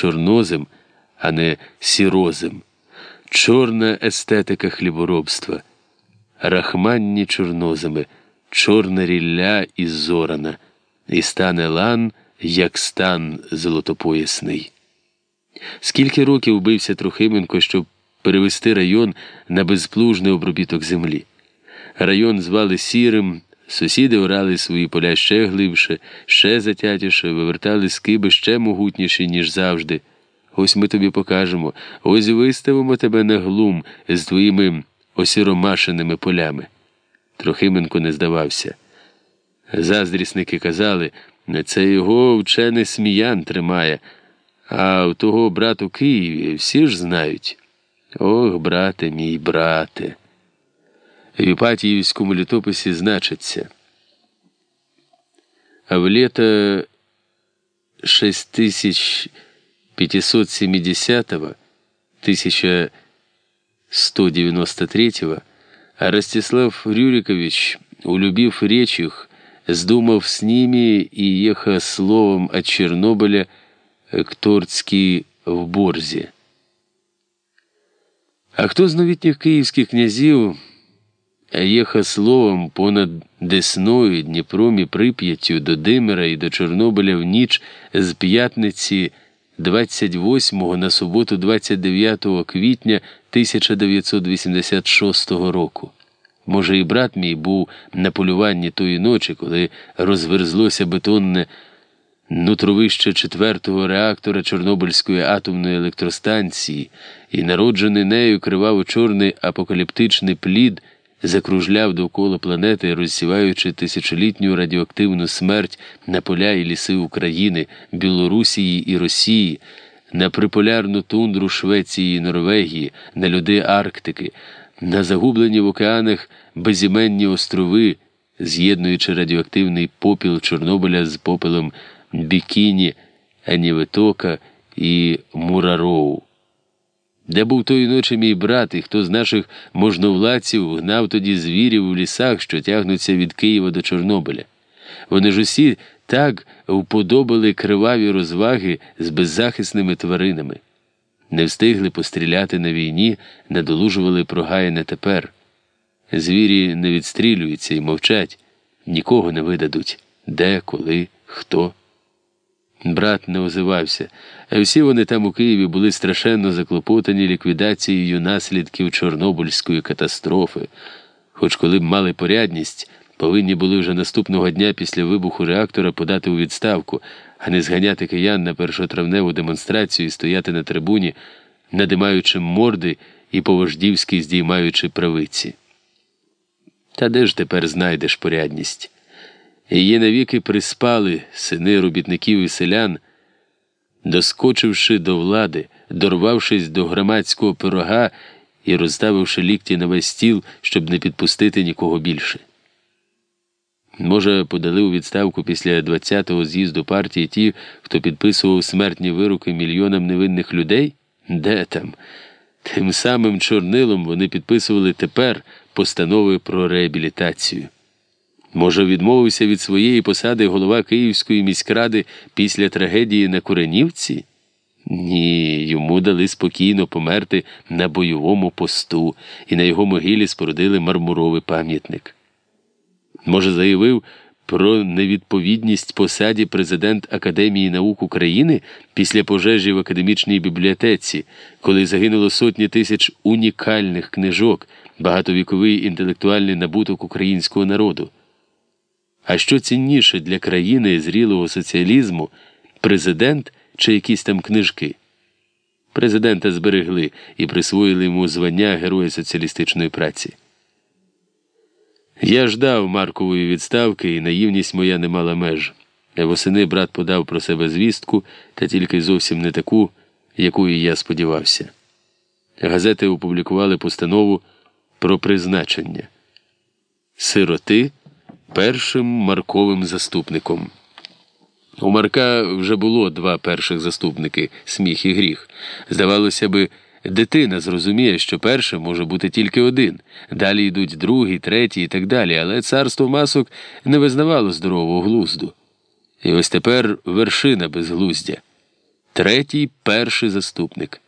чорнозем, а не сірозем, чорна естетика хліборобства, рахманні чорнозами, чорна рілля і зорана, і стане лан, як стан золотопоясний. Скільки років бився Трохименко, щоб перевести район на безплужний обробіток землі. Район звали Сірим, сусіди орали свої поля ще глибше, ще затятіше, вивертали скиби ще могутніші, ніж завжди. Ось ми тобі покажемо, ось виставимо тебе на глум з твоїми осіромашеними полями. Трохименко не здавався. Заздрісники казали, це його вчений сміян тримає, а в того брат у Києві всі ж знають. Ох, брате мій брате. В Іпатіївському літописі значиться. А в лето 6570-го 1193-го Ростислав Рюрикович, улюбив речь их, сдумав с ними и ехал словом от Чернобыля к Торцки в Борзе. А хто з новітніх київських князів їхав словом понад Десною, Дніпром і Прип'яттю до Димира і до Чорнобиля в ніч з п'ятниці 28 на суботу 29 квітня 1986 року? Може, і брат мій був на полюванні тої ночі, коли розверзлося бетонне нутровище четвертого реактора Чорнобильської атомної електростанції, і народжений нею криваво-чорний апокаліптичний плід закружляв довкола планети, розсіваючи тисячолітню радіоактивну смерть на поля і ліси України, Білорусії і Росії, на приполярну тундру Швеції і Норвегії, на льоди Арктики, на загублені в океанах безіменні острови, з'єднуючи радіоактивний попіл Чорнобиля з попелом Бікіні, Анівитока і Мурароу. Де був тої ночі мій брат, і хто з наших можновладців гнав тоді звірів у лісах, що тягнуться від Києва до Чорнобиля? Вони ж усі так вподобали криваві розваги з беззахисними тваринами. Не встигли постріляти на війні, надолужували прогаяне тепер. Звірі не відстрілюються і мовчать, нікого не видадуть, де, коли, хто. Брат не озивався, а всі вони там у Києві були страшенно заклопотані ліквідацією наслідків Чорнобильської катастрофи, хоч коли б мали порядність, повинні були вже наступного дня після вибуху реактора подати у відставку, а не зганяти киян на першотравневу демонстрацію і стояти на трибуні, надимаючи морди і по-вождівськи здіймаючи правиці. Та де ж тепер знайдеш порядність? Її навіки приспали сини робітників і селян, доскочивши до влади, дорвавшись до громадського пирога і розставивши лікті на весь стіл, щоб не підпустити нікого більше. Може, подали у відставку після 20-го з'їзду партії ті, хто підписував смертні вироки мільйонам невинних людей? Де там? Тим самим чорнилом вони підписували тепер постанови про реабілітацію. Може, відмовився від своєї посади голова Київської міськради після трагедії на Куренівці? Ні, йому дали спокійно померти на бойовому посту і на його могилі спорудили мармуровий пам'ятник. Може, заявив про невідповідність посаді президент Академії наук України після пожежі в академічній бібліотеці, коли загинуло сотні тисяч унікальних книжок, багатовіковий інтелектуальний набуток українського народу. А що цінніше для країни зрілого соціалізму президент чи якісь там книжки? Президента зберегли і присвоїли йому звання Героя соціалістичної праці. Я ждав Маркової відставки, і наївність моя не мала меж. Восени брат подав про себе звістку, та тільки зовсім не таку, якою я сподівався. Газети опублікували постанову про призначення сироти першим марковим заступником. У Марка вже було два перших заступники сміх і гріх. Здавалося би, дитина зрозуміє, що першим може бути тільки один, далі йдуть другий, третій і так далі, але царство масок не визнавало здорового глузду. І ось тепер вершина безглуздя. третій перший заступник.